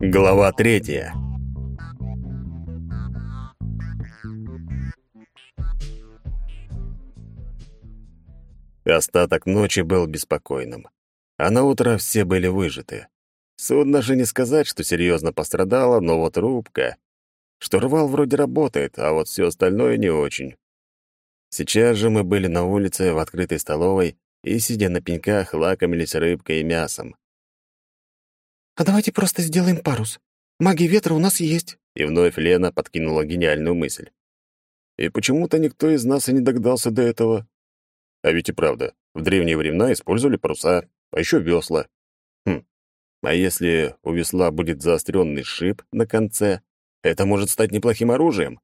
Глава третья. Остаток ночи был беспокойным, а на утро все были выжаты. Судно же не сказать, что серьезно пострадало, но вот рубка. Штурвал вроде работает, а вот все остальное не очень. Сейчас же мы были на улице в открытой столовой и, сидя на пеньках, лакомились рыбкой и мясом. «А давайте просто сделаем парус. Магия ветра у нас есть». И вновь Лена подкинула гениальную мысль. И почему-то никто из нас и не догадался до этого. А ведь и правда, в древние времена использовали паруса, а еще весла. Хм, а если у весла будет заостренный шип на конце, это может стать неплохим оружием.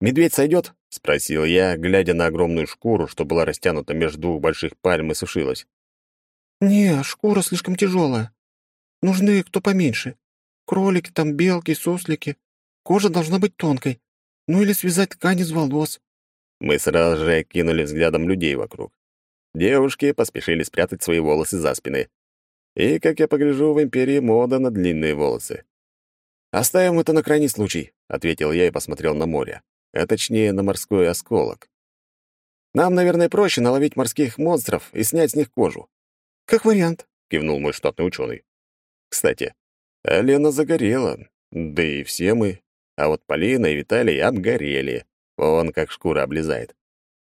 «Медведь сойдет?» — спросил я, глядя на огромную шкуру, что была растянута между двух больших пальм и сушилась. «Не, шкура слишком тяжелая. Нужны кто поменьше. Кролики там, белки, суслики. Кожа должна быть тонкой. Ну или связать ткань из волос». Мы сразу же кинули взглядом людей вокруг. Девушки поспешили спрятать свои волосы за спины. И, как я погляжу, в Империи мода на длинные волосы. «Оставим это на крайний случай», — ответил я и посмотрел на море, а точнее на морской осколок. «Нам, наверное, проще наловить морских монстров и снять с них кожу». «Как вариант», — кивнул мой штатный ученый. «Кстати, Алена загорела, да и все мы, а вот Полина и Виталий обгорели. Вон как шкура облезает.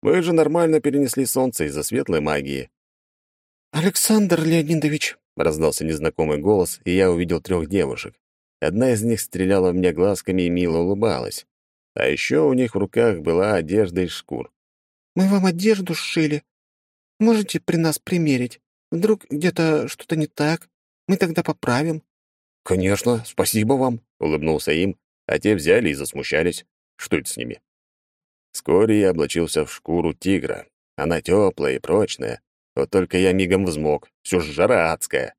Мы же нормально перенесли солнце из-за светлой магии». «Александр Леонидович», — раздался незнакомый голос, и я увидел трех девушек. Одна из них стреляла в меня глазками и мило улыбалась. А еще у них в руках была одежда из шкур. «Мы вам одежду сшили. Можете при нас примерить. Вдруг где-то что-то не так? Мы тогда поправим». «Конечно, спасибо вам», — улыбнулся им, а те взяли и засмущались. Что это с ними? Вскоре я облачился в шкуру тигра. Она теплая и прочная, вот только я мигом взмок, все ж жара адская.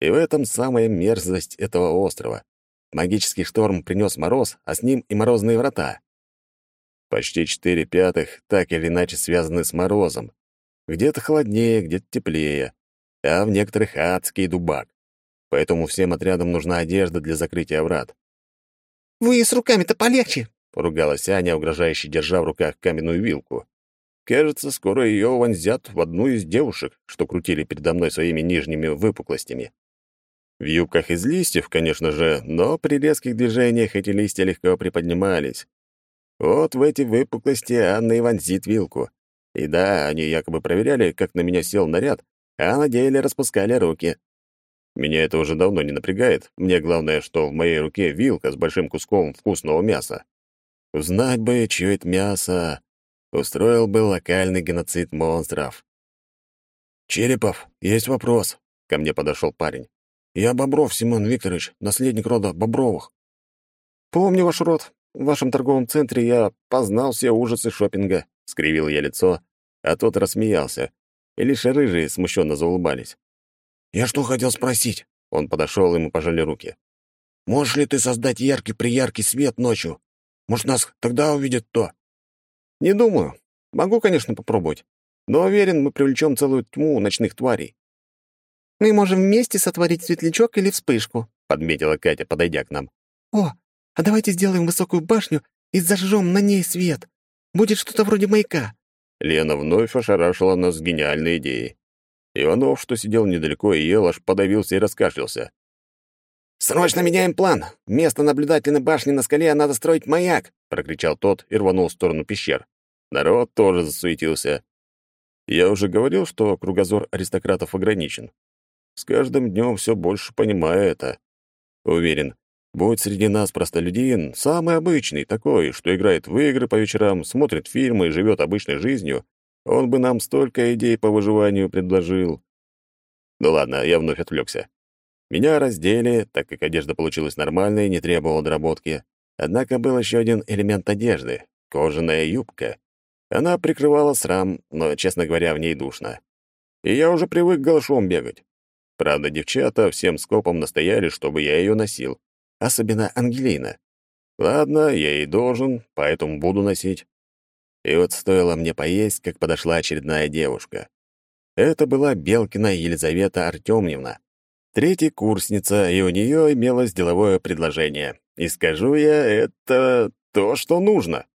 И в этом самая мерзость этого острова. Магический шторм принес мороз, а с ним и морозные врата. Почти четыре пятых так или иначе связаны с морозом. Где-то холоднее, где-то теплее, а в некоторых адский дубак. Поэтому всем отрядам нужна одежда для закрытия врат. «Вы с руками-то полегче!» — поругалась Аня, угрожающе держа в руках каменную вилку. Кажется, скоро ее вонзят в одну из девушек, что крутили передо мной своими нижними выпуклостями. В юбках из листьев, конечно же, но при резких движениях эти листья легко приподнимались. Вот в эти выпуклости Анна и вонзит вилку. И да, они якобы проверяли, как на меня сел наряд, а на деле распускали руки. Меня это уже давно не напрягает. Мне главное, что в моей руке вилка с большим куском вкусного мяса. Узнать бы, чье это мясо, устроил бы локальный геноцид монстров. «Черепов, есть вопрос», — ко мне подошел парень. «Я Бобров Семен Викторович, наследник рода Бобровых». «Помню ваш род. В вашем торговом центре я познал все ужасы шопинга», — скривил я лицо, а тот рассмеялся, и лишь рыжие смущенно заулыбались. «Я что хотел спросить?» Он подошел, ему пожали руки. «Можешь ли ты создать яркий-прияркий свет ночью? Может, нас тогда увидит кто?» «Не думаю. Могу, конечно, попробовать. Но уверен, мы привлечем целую тьму ночных тварей». «Мы можем вместе сотворить светлячок или вспышку», — подметила Катя, подойдя к нам. «О, а давайте сделаем высокую башню и зажжем на ней свет. Будет что-то вроде маяка». Лена вновь ошарашила нас гениальной идеей. Иванов, что сидел недалеко и ел, аж подавился и раскашлялся. «Срочно меняем план! Вместо наблюдательной башни на скале надо строить маяк!» — прокричал тот и рванул в сторону пещер. Народ тоже засуетился. Я уже говорил, что кругозор аристократов ограничен. С каждым днем все больше понимаю это. Уверен, будь среди нас простолюдин, самый обычный, такой, что играет в игры по вечерам, смотрит фильмы и живет обычной жизнью, он бы нам столько идей по выживанию предложил. Ну ладно, я вновь отвлекся. Меня раздели, так как одежда получилась нормальной, не требовала доработки. Однако был еще один элемент одежды — кожаная юбка. Она прикрывала срам, но, честно говоря, в ней душно. И я уже привык голышом бегать. Правда, девчата всем скопом настояли, чтобы я ее носил. Особенно Ангелина. Ладно, я и должен, поэтому буду носить. И вот стоило мне поесть, как подошла очередная девушка. Это была Белкина Елизавета Артемьевна. Третья курсница, и у нее имелось деловое предложение. И скажу я, это то, что нужно.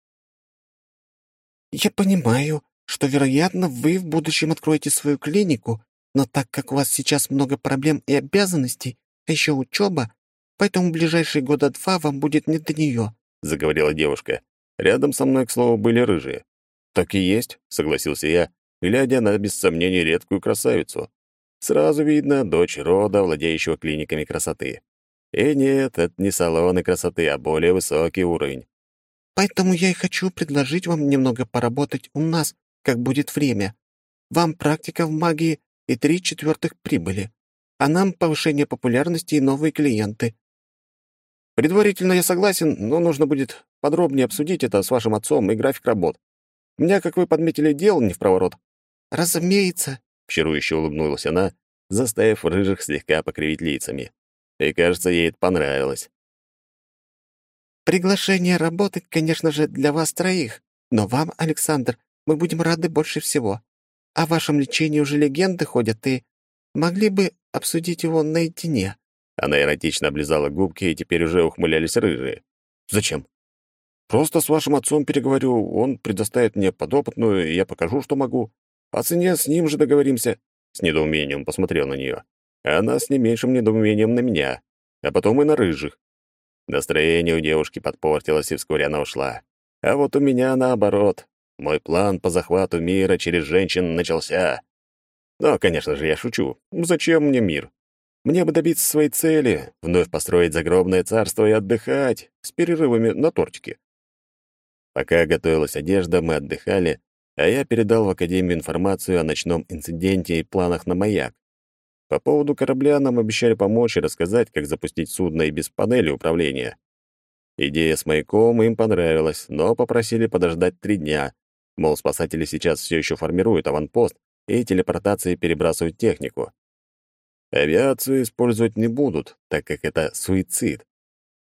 «Я понимаю, что, вероятно, вы в будущем откроете свою клинику, но так как у вас сейчас много проблем и обязанностей, а еще учеба, поэтому ближайшие года два вам будет не до нее», — заговорила девушка. Рядом со мной, к слову, были рыжие. «Так и есть», — согласился я, глядя на, без сомнений, редкую красавицу. Сразу видно дочь рода, владеющего клиниками красоты. И нет, это не салоны красоты, а более высокий уровень. «Поэтому я и хочу предложить вам немного поработать у нас, как будет время. Вам практика в магии и три четвертых прибыли, а нам повышение популярности и новые клиенты». «Предварительно я согласен, но нужно будет подробнее обсудить это с вашим отцом и график работ. У меня, как вы подметили, дел не в проворот». «Разумеется», — чарующе улыбнулась она, заставив рыжих слегка покривить лицами. И, кажется, ей это понравилось. «Приглашение работать, конечно же, для вас троих, но вам, Александр, мы будем рады больше всего. О вашем лечении уже легенды ходят, и могли бы обсудить его наедине». Она эротично облизала губки, и теперь уже ухмылялись рыжие. «Зачем?» «Просто с вашим отцом переговорю, он предоставит мне подопытную, и я покажу, что могу. О цене с ним же договоримся». С недоумением посмотрел на нее. Она с не меньшим недоумением на меня, а потом и на рыжих. Настроение у девушки подпортилось, и вскоре она ушла. А вот у меня наоборот. Мой план по захвату мира через женщин начался. Но, конечно же, я шучу. Зачем мне мир? Мне бы добиться своей цели, вновь построить загробное царство и отдыхать, с перерывами на тортики. Пока готовилась одежда, мы отдыхали, а я передал в Академию информацию о ночном инциденте и планах на маяк. По поводу корабля нам обещали помочь и рассказать, как запустить судно и без панели управления. Идея с маяком им понравилась, но попросили подождать три дня. Мол, спасатели сейчас все еще формируют аванпост и телепортацией перебрасывают технику. Авиацию использовать не будут, так как это суицид.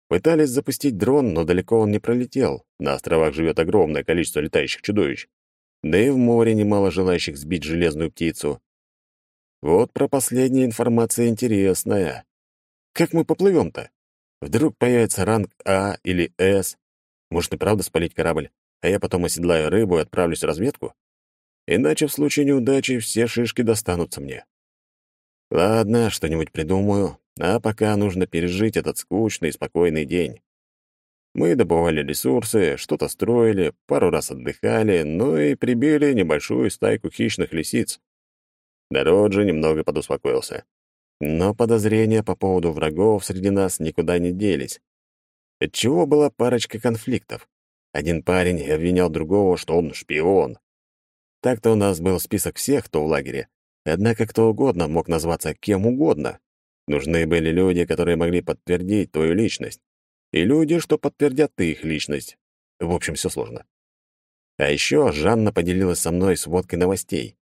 Пытались запустить дрон, но далеко он не пролетел. На островах живет огромное количество летающих чудовищ. Да и в море немало желающих сбить железную птицу. Вот про последняя информация интересная. Как мы поплывем-то? Вдруг появится ранг А или С? Может и правда спалить корабль, а я потом оседлаю рыбу и отправлюсь в разведку? Иначе в случае неудачи все шишки достанутся мне. Ладно, что-нибудь придумаю, а пока нужно пережить этот скучный и спокойный день. Мы добывали ресурсы, что-то строили, пару раз отдыхали, ну и прибили небольшую стайку хищных лисиц. Народ же немного подуспокоился. Но подозрения по поводу врагов среди нас никуда не делись. Отчего была парочка конфликтов. Один парень обвинял другого, что он шпион. Так-то у нас был список всех, кто в лагере. Однако кто угодно мог назваться кем угодно. Нужны были люди, которые могли подтвердить твою личность. И люди, что подтвердят их личность. В общем, все сложно. А еще Жанна поделилась со мной сводкой новостей.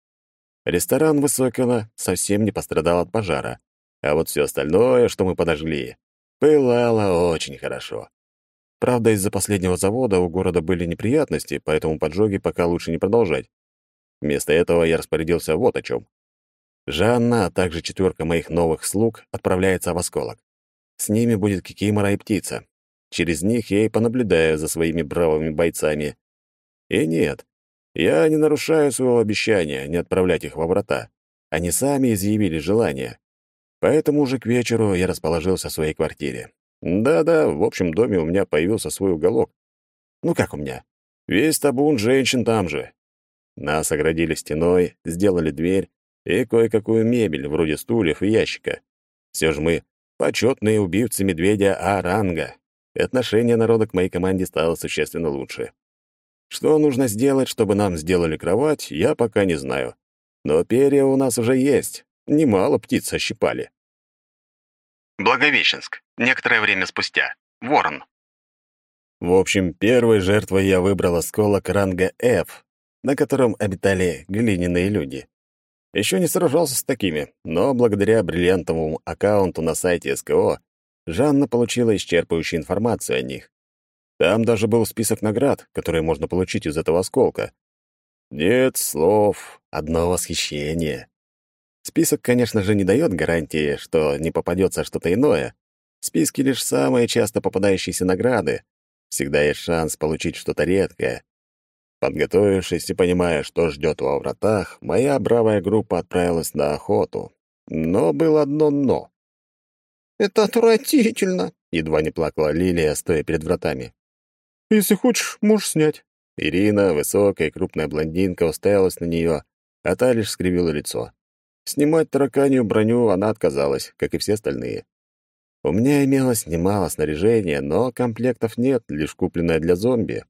Ресторан Высокого совсем не пострадал от пожара, а вот все остальное, что мы подожгли, пылало очень хорошо. Правда, из-за последнего завода у города были неприятности, поэтому поджоги пока лучше не продолжать. Вместо этого я распорядился вот о чем. Жанна, а также четверка моих новых слуг отправляется в осколок. С ними будет Кикимора и Птица. Через них я и понаблюдаю за своими бравыми бойцами. И нет, я не нарушаю своего обещания не отправлять их во врата. Они сами изъявили желание. Поэтому уже к вечеру я расположился в своей квартире. Да-да, в общем доме у меня появился свой уголок. Ну как у меня? Весь табун женщин там же. Нас оградили стеной, сделали дверь и кое-какую мебель, вроде стульев и ящика. Все же мы почетные убивцы медведя А-ранга. И отношение народа к моей команде стало существенно лучше. Что нужно сделать, чтобы нам сделали кровать, я пока не знаю. Но перья у нас уже есть. Немало птиц ощипали. Благовещенск. Некоторое время спустя. Ворон. В общем, первой жертвой я выбрал осколок ранга F, на котором обитали глиняные люди. Еще не сражался с такими, но благодаря бриллиантовому аккаунту на сайте СКО Жанна получила исчерпывающую информацию о них. Там даже был список наград, которые можно получить из этого осколка. Нет слов, одно восхищение. Список, конечно же, не дает гарантии, что не попадется что-то иное. В списке лишь самые часто попадающиеся награды. Всегда есть шанс получить что-то редкое. Подготовившись и понимая, что ждет во вратах, моя бравая группа отправилась на охоту. Но было одно «но». «Это отвратительно!» — едва не плакала Лилия, стоя перед вратами. «Если хочешь, можешь снять». Ирина, высокая и крупная блондинка, уставилась на нее, а та лишь скривила лицо. Снимать тараканью броню она отказалась, как и все остальные. У меня имелось немало снаряжения, но комплектов нет, лишь купленное для зомби.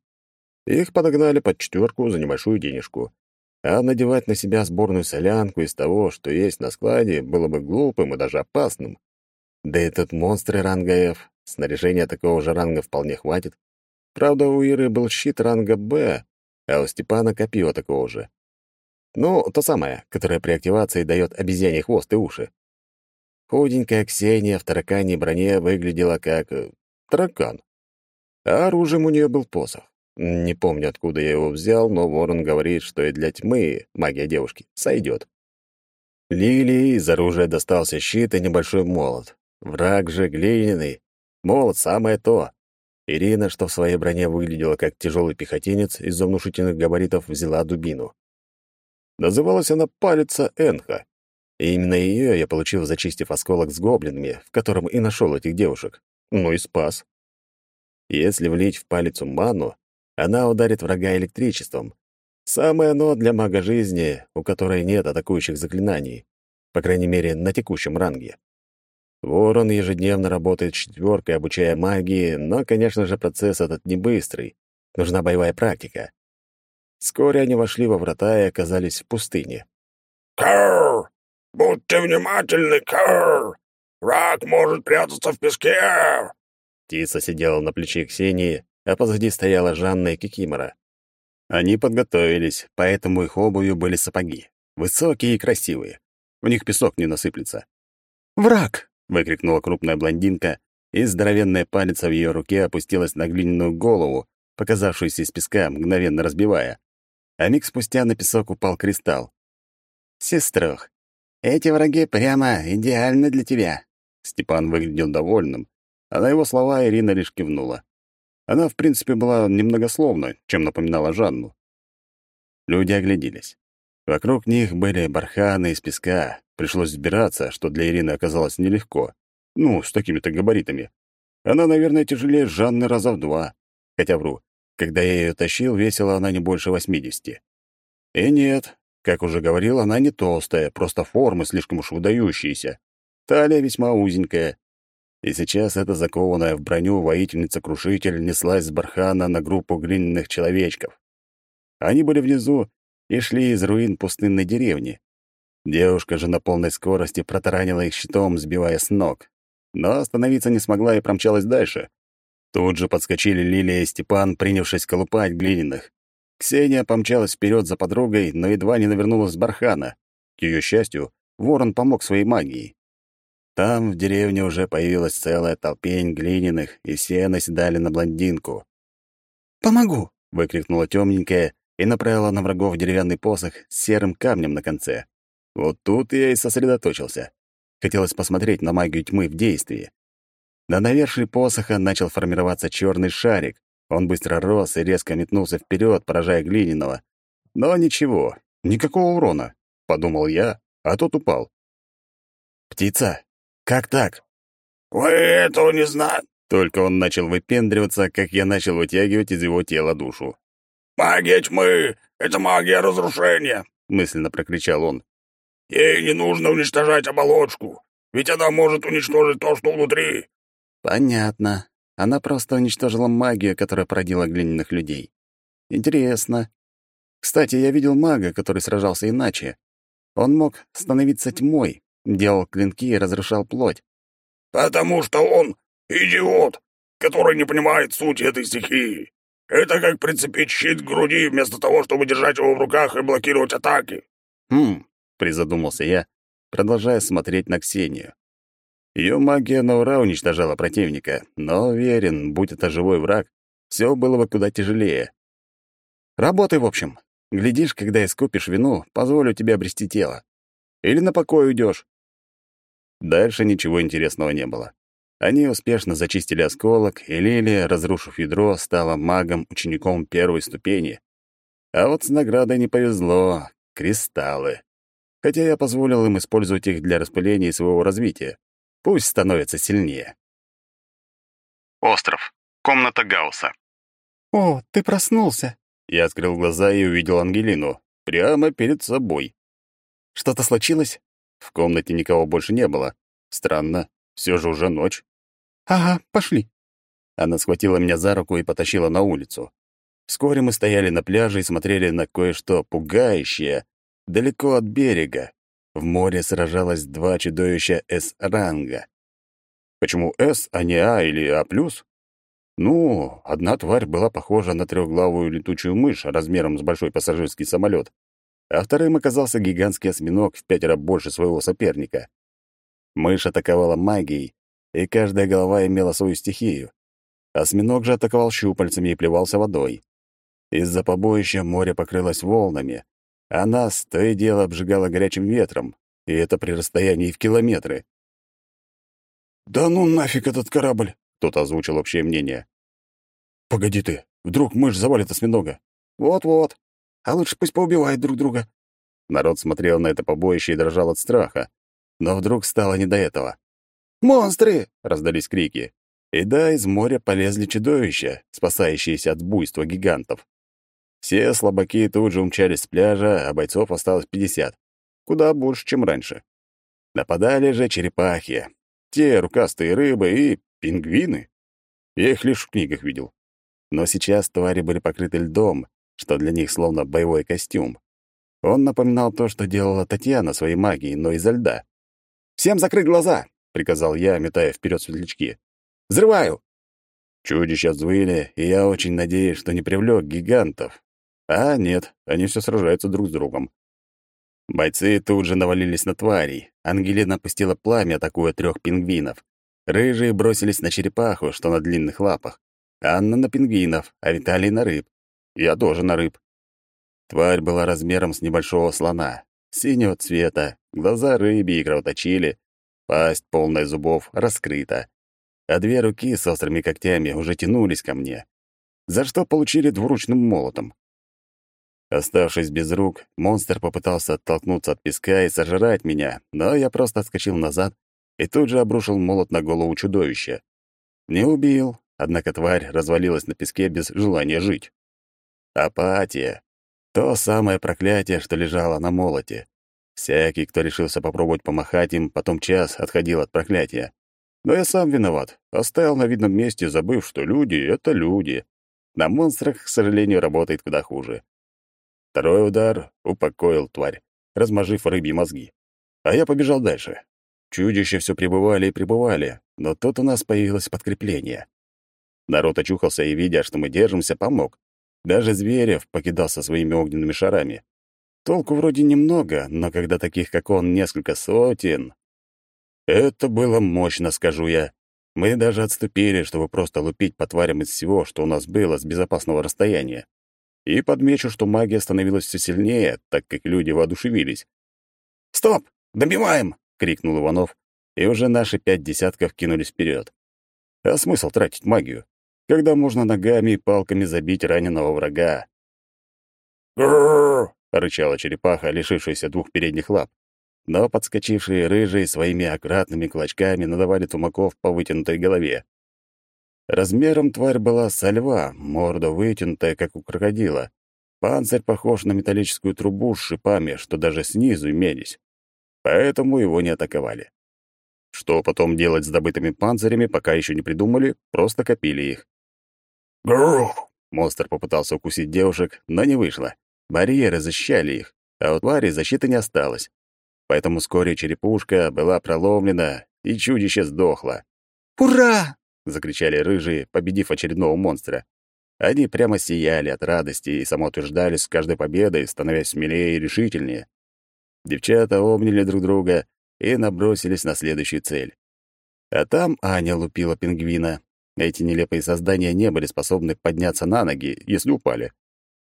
Их подогнали под четверку за небольшую денежку. А надевать на себя сборную солянку из того, что есть на складе, было бы глупым и даже опасным. Да и тут монстры ранга F, снаряжения такого же ранга вполне хватит. Правда, у Иры был щит ранга Б, а у Степана копье такого же. Ну, то самое, которое при активации дает обезьяний хвост и уши. Худенькая Ксения в тараканьей броне выглядела как... Э, таракан. А оружием у нее был посох. Не помню, откуда я его взял, но ворон говорит, что и для тьмы магия девушки сойдет. Лилии из оружия достался щит и небольшой молот. Враг же глиняный. Молот — самое то. Ирина, что в своей броне выглядела как тяжелый пехотинец, из-за внушительных габаритов взяла дубину. Называлась она «Палица Энха». И именно ее я получил, зачистив осколок с гоблинами, в котором и нашел этих девушек. Ну и спас. Если влить в палицу ману, она ударит врага электричеством. Самое оно для мага жизни, у которой нет атакующих заклинаний. По крайней мере, на текущем ранге. Ворон ежедневно работает четверкой, обучая магии, но, конечно же, процесс этот не быстрый. Нужна боевая практика. Вскоре они вошли во врата и оказались в пустыне. «Кэр! Будьте внимательны, Кэр! Враг может прятаться в песке!» Птица сидела на плече Ксении, а позади стояла Жанна и Кикимора. Они подготовились, поэтому их обувью были сапоги. Высокие и красивые. В них песок не насыплется. «Враг!» — выкрикнула крупная блондинка, и здоровенная палец в ее руке опустилась на глиняную голову, показавшуюся из песка, мгновенно разбивая а миг спустя на песок упал кристалл. «Сеструх, эти враги прямо идеальны для тебя». Степан выглядел довольным, а на его слова Ирина лишь кивнула. Она, в принципе, была немногословна, чем напоминала Жанну. Люди огляделись. Вокруг них были барханы из песка. Пришлось сбираться, что для Ирины оказалось нелегко. Ну, с такими-то габаритами. Она, наверное, тяжелее Жанны раза в два. Хотя вру. Когда я ее тащил, весила она не больше восьмидесяти. И нет, как уже говорил, она не толстая, просто формы слишком уж выдающиеся. Талия весьма узенькая. И сейчас эта закованная в броню воительница-крушитель неслась с бархана на группу глиняных человечков. Они были внизу и шли из руин пустынной деревни. Девушка же на полной скорости протаранила их щитом, сбивая с ног. Но остановиться не смогла и промчалась дальше. Тут же подскочили Лилия и Степан, принявшись колупать глиняных. Ксения помчалась вперед за подругой, но едва не навернулась с бархана. К ее счастью, ворон помог своей магией. Там в деревне уже появилась целая толпень глиняных, и все наседали на блондинку. «Помогу!» — выкрикнула темненькая и направила на врагов деревянный посох с серым камнем на конце. Вот тут я и сосредоточился. Хотелось посмотреть на магию тьмы в действии. На навершии посоха начал формироваться черный шарик. Он быстро рос и резко метнулся вперед, поражая глиняного. Но ничего, никакого урона, подумал я, а тот упал. Птица, как так? Вы этого не знаете. Только он начал выпендриваться, как я начал вытягивать из его тела душу. «Магия тьмы! Это магия разрушения!» — мысленно прокричал он. «Ей не нужно уничтожать оболочку, ведь она может уничтожить то, что внутри. Понятно. Она просто уничтожила магию, которая породила глиняных людей. Интересно. Кстати, я видел мага, который сражался иначе. Он мог становиться тьмой, делал клинки и разрушал плоть. «Потому что он идиот, который не понимает сути этой стихии. Это как прицепить щит к груди вместо того, чтобы держать его в руках и блокировать атаки». «Хм», — призадумался я, продолжая смотреть на Ксению. Ее магия на ура уничтожала противника, но уверен, будь это живой враг, все было бы куда тяжелее. Работай, в общем. Глядишь, когда искупишь вину, позволю тебе обрести тело. Или на покой уйдешь. Дальше ничего интересного не было. Они успешно зачистили осколок, и Лилия, разрушив ядро, стала магом-учеником первой ступени. А вот с наградой не повезло — кристаллы. Хотя я позволил им использовать их для распыления своего развития. Пусть становятся сильнее. Остров. Комната Гаусса. «О, ты проснулся!» Я открыл глаза и увидел Ангелину. Прямо перед собой. «Что-то случилось?» В комнате никого больше не было. Странно, все же уже ночь. «Ага, пошли». Она схватила меня за руку и потащила на улицу. Вскоре мы стояли на пляже и смотрели на кое-что пугающее, далеко от берега. В море сражалось два чудовища С-ранга. Почему С, а не А или А+. Ну, одна тварь была похожа на трехглавую летучую мышь размером с большой пассажирский самолет, а вторым оказался гигантский осьминог в пятеро больше своего соперника. Мышь атаковала магией, и каждая голова имела свою стихию. Осьминог же атаковал щупальцами и плевался водой. Из-за побоища море покрылось волнами, а нас то и дело обжигало горячим ветром, и это при расстоянии в километры. «Да ну нафиг этот корабль!» — кто-то озвучил общее мнение. «Погоди ты, вдруг мышь завалит осьминога?» «Вот-вот. А лучше пусть поубивают друг друга». Народ смотрел на это побоище и дрожал от страха. Но вдруг стало не до этого. «Монстры!» — раздались крики. И да, из моря полезли чудовища, спасающиеся от буйства гигантов. Все слабаки тут же умчались с пляжа, а бойцов осталось пятьдесят. Куда больше, чем раньше. Нападали же черепахи. Те рукастые рыбы и пингвины. Я их лишь в книгах видел. Но сейчас твари были покрыты льдом, что для них словно боевой костюм. Он напоминал то, что делала Татьяна своей магией, но изо льда. «Всем закрыть глаза!» — приказал я, метая вперед светлячки. «Взрываю!» Чудища взвыли, и я очень надеюсь, что не привлек гигантов. А нет, они все сражаются друг с другом. Бойцы тут же навалились на тварей. Ангелина опустила пламя, атакуя трех пингвинов. Рыжие бросились на черепаху, что на длинных лапах. Анна на пингвинов, а Виталий на рыб. Я тоже на рыб. Тварь была размером с небольшого слона. Синего цвета, глаза рыбьи кровоточили, пасть, полная зубов, раскрыта. А две руки с острыми когтями уже тянулись ко мне, за что получили двуручным молотом. Оставшись без рук, монстр попытался оттолкнуться от песка и сожрать меня, но я просто отскочил назад и тут же обрушил молот на голову чудовища. Не убил, однако тварь развалилась на песке без желания жить. Апатия. То самое проклятие, что лежало на молоте. Всякий, кто решился попробовать помахать им, потом час отходил от проклятия. Но я сам виноват. Оставил на видном месте, забыв, что люди — это люди. На монстрах, к сожалению, работает куда хуже. Второй удар упокоил тварь, размажив рыбьи мозги. А я побежал дальше. Чудища все пребывали и пребывали, но тут у нас появилось подкрепление. Народ очухался и, видя, что мы держимся, помог. Даже Зверев покидал со своими огненными шарами. Толку вроде немного, но когда таких, как он, несколько сотен... Это было мощно, скажу я. Мы даже отступили, чтобы просто лупить по тварям из всего, что у нас было с безопасного расстояния. И подмечу, что магия становилась все сильнее, так как люди воодушевились. «Стоп! Добиваем!» — крикнул Иванов, и уже наши пять десятков кинулись вперед. А смысл тратить магию, когда можно ногами и палками забить раненого врага? Грррр! рычала черепаха, лишившаяся двух передних лап. Но подскочившие рыжие своими аккуратными клочками надавали тумаков по вытянутой голове. Размером тварь была со льва, морда вытянутая, как у крокодила. Панцирь похож на металлическую трубу с шипами, что даже снизу имелись. Поэтому его не атаковали. Что потом делать с добытыми панцирями, пока еще не придумали, просто копили их. Грррр! Монстр попытался укусить девушек, но не вышло. Барьеры защищали их, а у твари защиты не осталось. Поэтому вскоре черепушка была проломлена, и чудище сдохло. «Ура!» — закричали рыжие, победив очередного монстра. Они прямо сияли от радости и самоутверждались с каждой победой, становясь смелее и решительнее. Девчата обняли друг друга и набросились на следующую цель. А там Аня лупила пингвина. Эти нелепые создания не были способны подняться на ноги, если упали.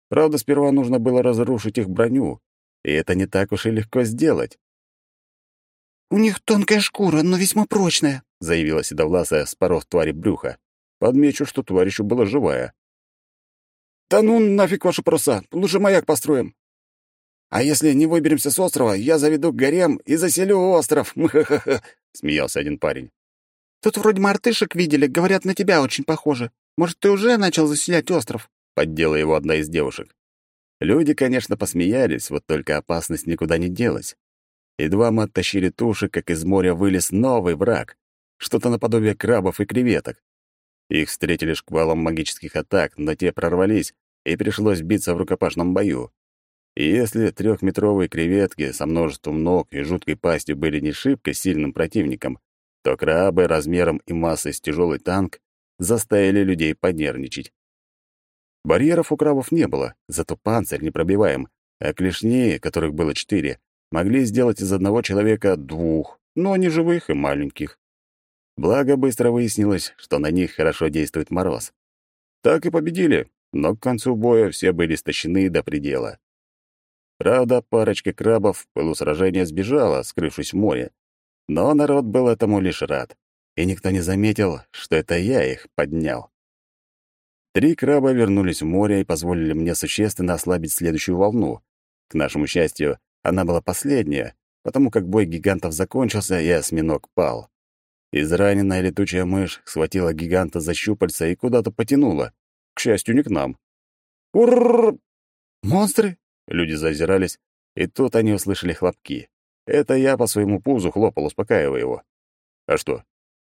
Правда, сперва нужно было разрушить их броню, и это не так уж и легко сделать. «У них тонкая шкура, но весьма прочная», — заявила Седовласая, споров твари брюха. Подмечу, что тварь еще была живая. «Да ну нафиг ваши паруса! Лучше маяк построим!» «А если не выберемся с острова, я заведу к горем и заселю остров!» — смеялся один парень. «Тут вроде мартышек видели, говорят, на тебя очень похоже. Может, ты уже начал заселять остров?» — поддела его одна из девушек. Люди, конечно, посмеялись, вот только опасность никуда не делась. Едва мы оттащили туши, как из моря вылез новый враг. Что-то наподобие крабов и креветок. Их встретили шквалом магических атак, но те прорвались, и пришлось биться в рукопашном бою. И если трехметровые креветки со множеством ног и жуткой пастью были не шибко сильным противником, то крабы размером и массой с тяжелый танк заставили людей понервничать. Барьеров у крабов не было, зато панцирь непробиваем, а клешни, которых было четыре, могли сделать из одного человека двух, но не живых и маленьких. Благо, быстро выяснилось, что на них хорошо действует мороз. Так и победили, но к концу боя все были истощены до предела. Правда, парочка крабов в пылу сражения сбежала, скрывшись в море. Но народ был этому лишь рад, и никто не заметил, что это я их поднял. Три краба вернулись в море и позволили мне существенно ослабить следующую волну. К нашему счастью, она была последняя, потому как бой гигантов закончился, и осьминог пал. Израненная летучая мышь схватила гиганта за щупальца и куда-то потянула. К счастью, не к нам. «Урррр! Монстры!» Люди зазирались, и тут они услышали хлопки. Это я по своему пузу хлопал, успокаивая его. А что?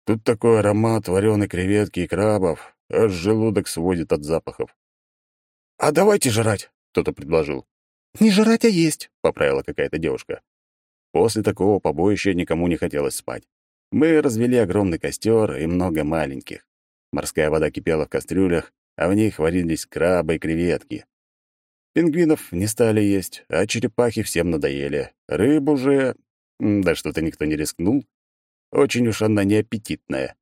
Тут такой аромат вареной креветки и крабов, аж желудок сводит от запахов. «А давайте жрать!» — кто-то предложил. «Не жрать, а есть», — поправила какая-то девушка. После такого побоища никому не хотелось спать. Мы развели огромный костер и много маленьких. Морская вода кипела в кастрюлях, а в них варились крабы и креветки. Пингвинов не стали есть, а черепахи всем надоели. Рыбу же... Да что-то никто не рискнул. Очень уж она неаппетитная.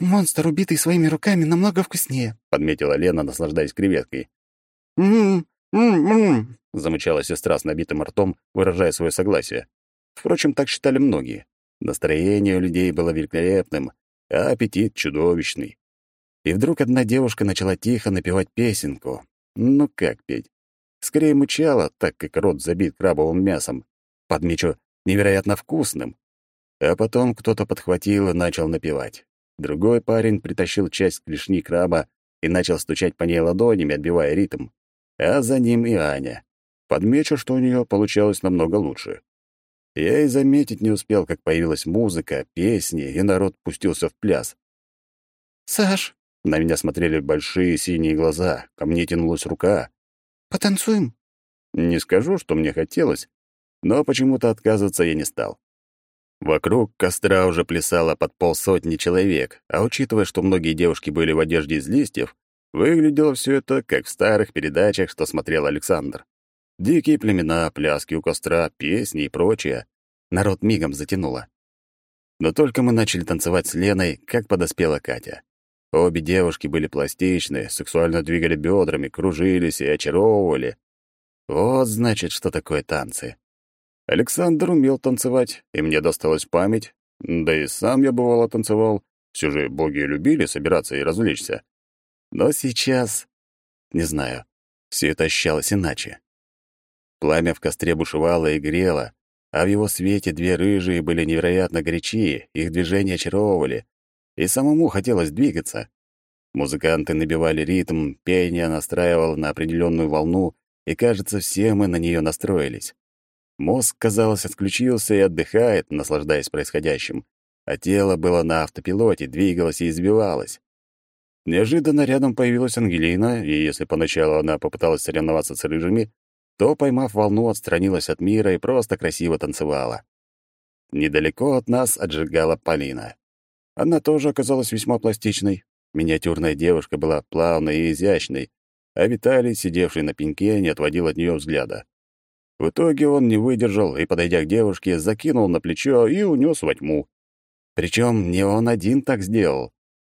«Монстр, убитый своими руками, намного вкуснее», — подметила Лена, наслаждаясь креветкой. «М-м, м-м-м», — замычала сестра с набитым ртом, выражая свое согласие. Впрочем, так считали многие. Настроение у людей было великолепным, а аппетит чудовищный. И вдруг одна девушка начала тихо напевать песенку. Ну как петь? Скорее мычала, так как рот забит крабовым мясом. Подмечу, невероятно вкусным. А потом кто-то подхватил и начал напевать. Другой парень притащил часть клешни краба и начал стучать по ней ладонями, отбивая ритм. А за ним и Аня. Подмечу, что у нее получалось намного лучше. Я и заметить не успел, как появилась музыка, песни, и народ пустился в пляс. «Саш!» — на меня смотрели большие синие глаза, ко мне тянулась рука. «Потанцуем?» Не скажу, что мне хотелось, но почему-то отказываться я не стал. Вокруг костра уже плясало под полсотни человек, а учитывая, что многие девушки были в одежде из листьев, выглядело все это, как в старых передачах, что смотрел Александр. Дикие племена, пляски у костра, песни и прочее. Народ мигом затянуло. Но только мы начали танцевать с Леной, как подоспела Катя. Обе девушки были пластичны, сексуально двигали бедрами, кружились и очаровывали. Вот, значит, что такое танцы. Александр умел танцевать, и мне досталась память. Да и сам я бывало танцевал. Все же боги любили собираться и развлечься. Но сейчас... Не знаю. Все это ощущалось иначе. Пламя в костре бушевало и грело, а в его свете две рыжие были невероятно горячие, их движения очаровывали, и самому хотелось двигаться. Музыканты набивали ритм, пение настраивало на определенную волну, и, кажется, все мы на нее настроились. Мозг, казалось, отключился и отдыхает, наслаждаясь происходящим, а тело было на автопилоте, двигалось и избивалось. Неожиданно рядом появилась Ангелина, и если поначалу она попыталась соревноваться с рыжими, то, поймав волну, отстранилась от мира и просто красиво танцевала. Недалеко от нас отжигала Полина. Она тоже оказалась весьма пластичной. Миниатюрная девушка была плавной и изящной, а Виталий, сидевший на пеньке, не отводил от нее взгляда. В итоге он не выдержал и, подойдя к девушке, закинул на плечо и унес во тьму. Причем не он один так сделал.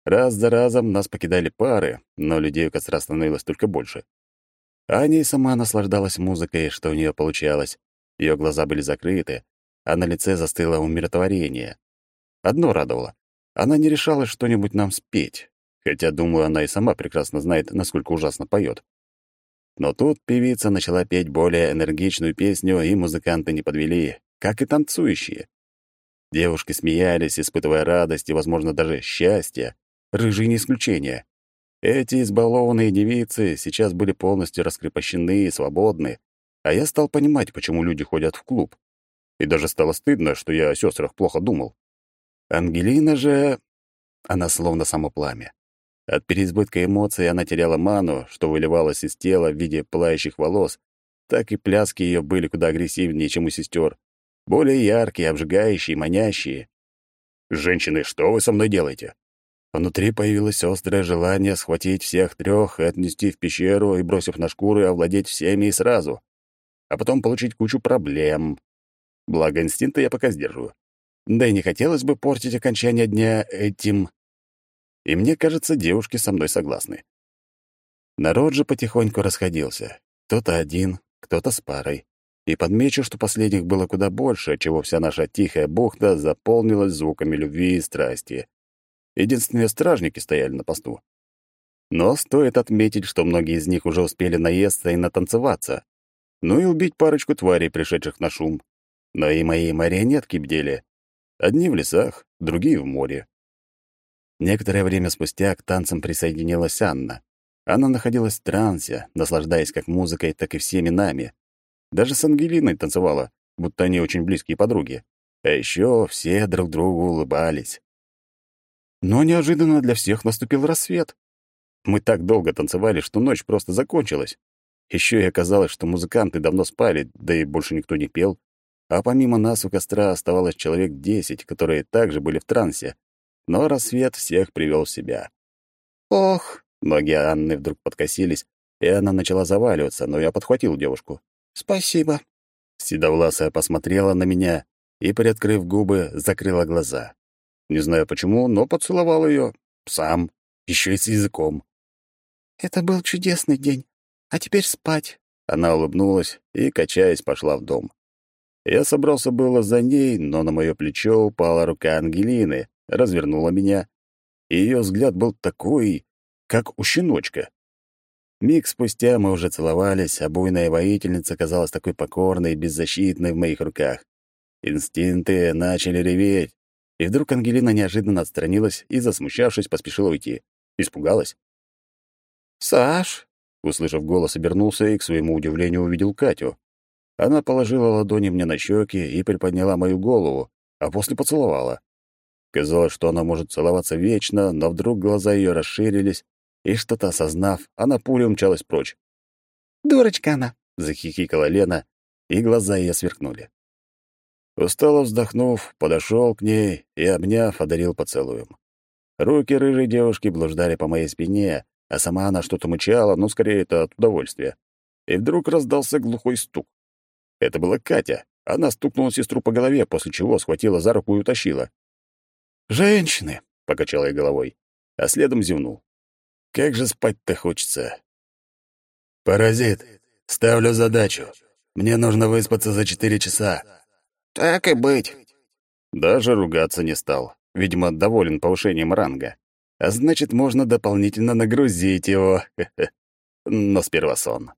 Раз за разом нас покидали пары, но людей у костра становилось только больше. Аня и сама наслаждалась музыкой, что у нее получалось. Ее глаза были закрыты, а на лице застыло умиротворение. Одно радовало. Она не решалась что-нибудь нам спеть, хотя, думаю, она и сама прекрасно знает, насколько ужасно поет. Но тут певица начала петь более энергичную песню, и музыканты не подвели, как и танцующие. Девушки смеялись, испытывая радость и, возможно, даже счастье. Рыжие не исключение. Эти избалованные девицы сейчас были полностью раскрепощены и свободны, а я стал понимать, почему люди ходят в клуб. И даже стало стыдно, что я о сестрах плохо думал. Ангелина же... Она словно само пламя. От переизбытка эмоций она теряла ману, что выливалось из тела в виде пылающих волос, так и пляски ее были куда агрессивнее, чем у сестер. Более яркие, обжигающие, манящие. «Женщины, что вы со мной делаете?» Внутри появилось острое желание схватить всех трех и отнести в пещеру и, бросив на шкуры, овладеть всеми и сразу. А потом получить кучу проблем. Благо, инстинкты я пока сдерживаю. Да и не хотелось бы портить окончание дня этим. И мне кажется, девушки со мной согласны. Народ же потихоньку расходился. Кто-то один, кто-то с парой. И подмечу, что последних было куда больше, чего вся наша тихая бухта заполнилась звуками любви и страсти. Единственные стражники стояли на посту. Но стоит отметить, что многие из них уже успели наесться и натанцеваться. Ну и убить парочку тварей, пришедших на шум. Но и мои марионетки бдели. Одни в лесах, другие в море. Некоторое время спустя к танцам присоединилась Анна. Она находилась в трансе, наслаждаясь как музыкой, так и всеми нами. Даже с Ангелиной танцевала, будто они очень близкие подруги. А еще все друг другу улыбались. Но неожиданно для всех наступил рассвет. Мы так долго танцевали, что ночь просто закончилась. Еще и оказалось, что музыканты давно спали, да и больше никто не пел. А помимо нас у костра оставалось человек десять, которые также были в трансе. Но рассвет всех привел в себя. «Ох!» — ноги Анны вдруг подкосились, и она начала заваливаться, но я подхватил девушку. «Спасибо». Седовласая посмотрела на меня и, приоткрыв губы, закрыла глаза. Не знаю почему, но поцеловал ее сам, еще и с языком. «Это был чудесный день. А теперь спать». Она улыбнулась и, качаясь, пошла в дом. Я собрался было за ней, но на мое плечо упала рука Ангелины, развернула меня, и ее взгляд был такой, как у щеночка. Миг спустя мы уже целовались, а буйная воительница казалась такой покорной и беззащитной в моих руках. Инстинкты начали реветь, и вдруг Ангелина неожиданно отстранилась и, засмущавшись, поспешила уйти. Испугалась. «Саш!» — услышав голос, обернулся и, к своему удивлению, увидел Катю. Она положила ладони мне на щеки и приподняла мою голову, а после поцеловала. Казалось, что она может целоваться вечно, но вдруг глаза ее расширились, и, что-то осознав, она пулей умчалась прочь. «Дурочка она!» — захихикала Лена, и глаза ее сверкнули. Устало вздохнув, подошел к ней и, обняв, одарил поцелуем. Руки рыжей девушки блуждали по моей спине, а сама она что-то мычала, но скорее это от удовольствия. И вдруг раздался глухой стук. Это была Катя. Она стукнула сестру по голове, после чего схватила за руку и утащила. «Женщины!» — покачал я головой, а следом зевнул. «Как же спать-то хочется!» «Паразит, ставлю задачу. Мне нужно выспаться за четыре часа». «Так и быть». Даже ругаться не стал. Видимо, доволен повышением ранга. А значит, можно дополнительно нагрузить его. Но сперва сон.